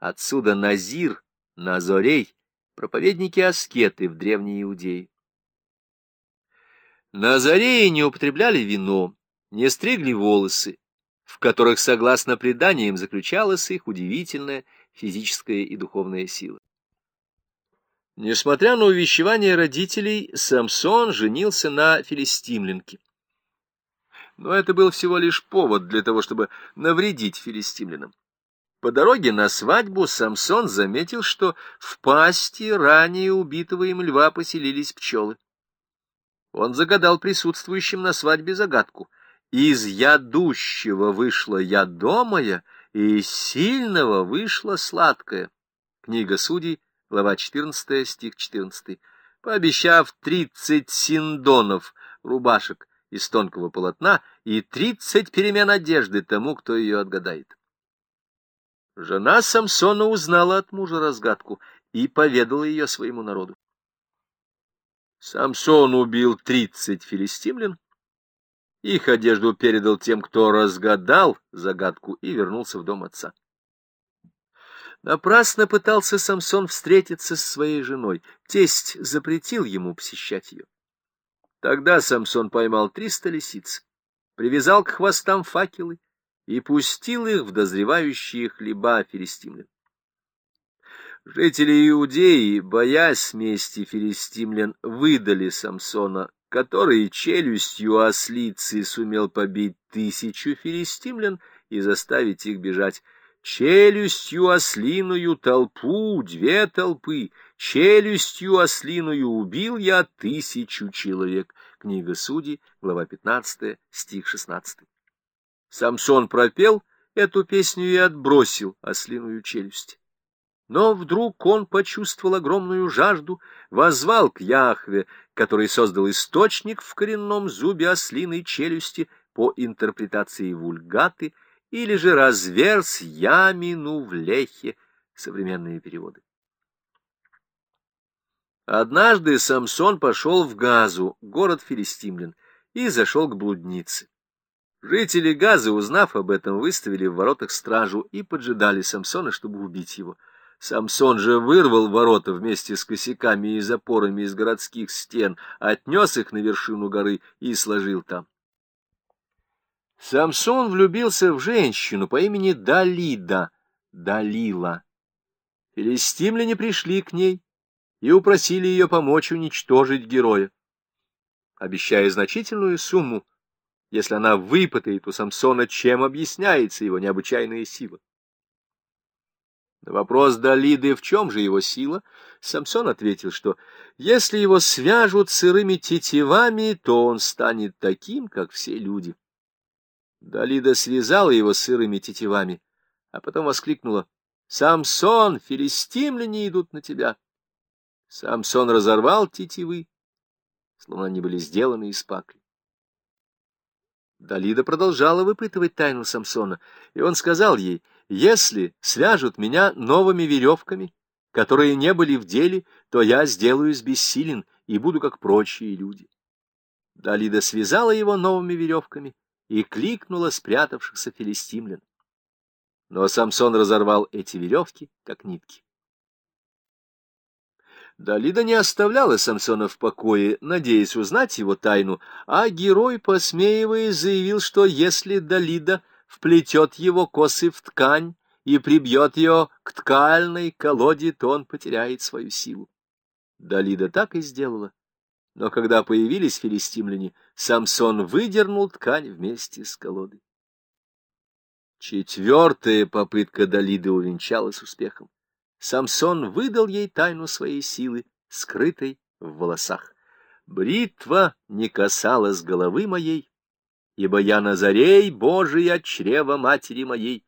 Отсюда Назир, Назорей, проповедники-аскеты в Древней Иудее. Назареи не употребляли вино, не стригли волосы, в которых, согласно преданиям, заключалась их удивительная физическая и духовная сила. Несмотря на увещевание родителей, Самсон женился на филистимлянке. Но это был всего лишь повод для того, чтобы навредить филистимлянам. По дороге на свадьбу Самсон заметил, что в пасти ранее убитого им льва поселились пчелы. Он загадал присутствующим на свадьбе загадку. Из ядущего вышла ядомая, и из сильного вышла сладкая. Книга Судей, глава 14, стих 14. Пообещав тридцать синдонов, рубашек из тонкого полотна, и тридцать перемен одежды тому, кто ее отгадает. Жена Самсона узнала от мужа разгадку и поведала ее своему народу. Самсон убил тридцать филистимлян, их одежду передал тем, кто разгадал загадку, и вернулся в дом отца. Напрасно пытался Самсон встретиться с своей женой. Тесть запретил ему посещать ее. Тогда Самсон поймал триста лисиц, привязал к хвостам факелы и пустил их в дозревающие хлеба филистимлян. Жители Иудеи, боясь мести филистимлян, выдали Самсона, который челюстью ослицы сумел побить тысячу филистимлян и заставить их бежать. Челюстью ослиную толпу, две толпы, челюстью ослиную убил я тысячу человек. Книга Судей, глава 15, стих 16. Самсон пропел эту песню и отбросил ослиную челюсть. Но вдруг он почувствовал огромную жажду, возвал к Яхве, который создал источник в коренном зубе ослиной челюсти по интерпретации вульгаты, или же разверз ямину в лехе, современные переводы. Однажды Самсон пошел в Газу, город Филистимлян, и зашел к блуднице. Жители Газы, узнав об этом, выставили в воротах стражу и поджидали Самсона, чтобы убить его — Самсон же вырвал ворота вместе с косяками и запорами из городских стен, отнес их на вершину горы и сложил там. Самсон влюбился в женщину по имени Далида, Далила. Филистимляне пришли к ней и упросили ее помочь уничтожить героя, обещая значительную сумму, если она выпытает у Самсона, чем объясняется его необычайная сила. На вопрос Далиды, в чем же его сила, Самсон ответил, что если его свяжут сырыми тетивами, то он станет таким, как все люди. Далида связала его сырыми тетивами, а потом воскликнула, «Самсон, филистимляне идут на тебя!» Самсон разорвал тетивы, словно они были сделаны из пакли. Далида продолжала выпытывать тайну Самсона, и он сказал ей, «Если свяжут меня новыми веревками, которые не были в деле, то я сделаюсь бессилен и буду как прочие люди». Далида связала его новыми веревками и кликнула спрятавшихся филистимлян. Но Самсон разорвал эти веревки, как нитки. Далида не оставляла Самсона в покое, надеясь узнать его тайну, а герой, посмеиваясь, заявил, что если Далида вплетет его косы в ткань и прибьет ее к ткальной колоде, то он потеряет свою силу. Далида так и сделала. Но когда появились филистимляне, Самсон выдернул ткань вместе с колодой. Четвертая попытка Далиды увенчалась успехом. Самсон выдал ей тайну своей силы, скрытой в волосах. Бритва не касалась головы моей, ибо я Назарей Божий от чрева матери моей.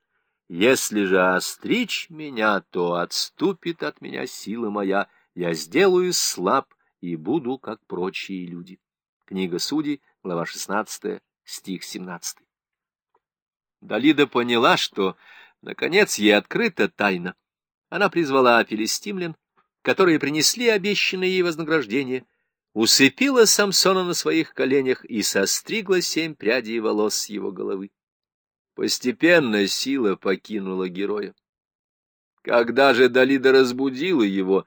Если же остричь меня, то отступит от меня сила моя, я сделаю слаб и буду, как прочие люди. Книга Судей, глава 16, стих 17. Далида поняла, что, наконец, ей открыта тайна она призвала филистимлян, которые принесли обещанное ей вознаграждение, усыпила Самсона на своих коленях и состригла семь прядей волос с его головы. Постепенно сила покинула героя. Когда же Далида разбудила его,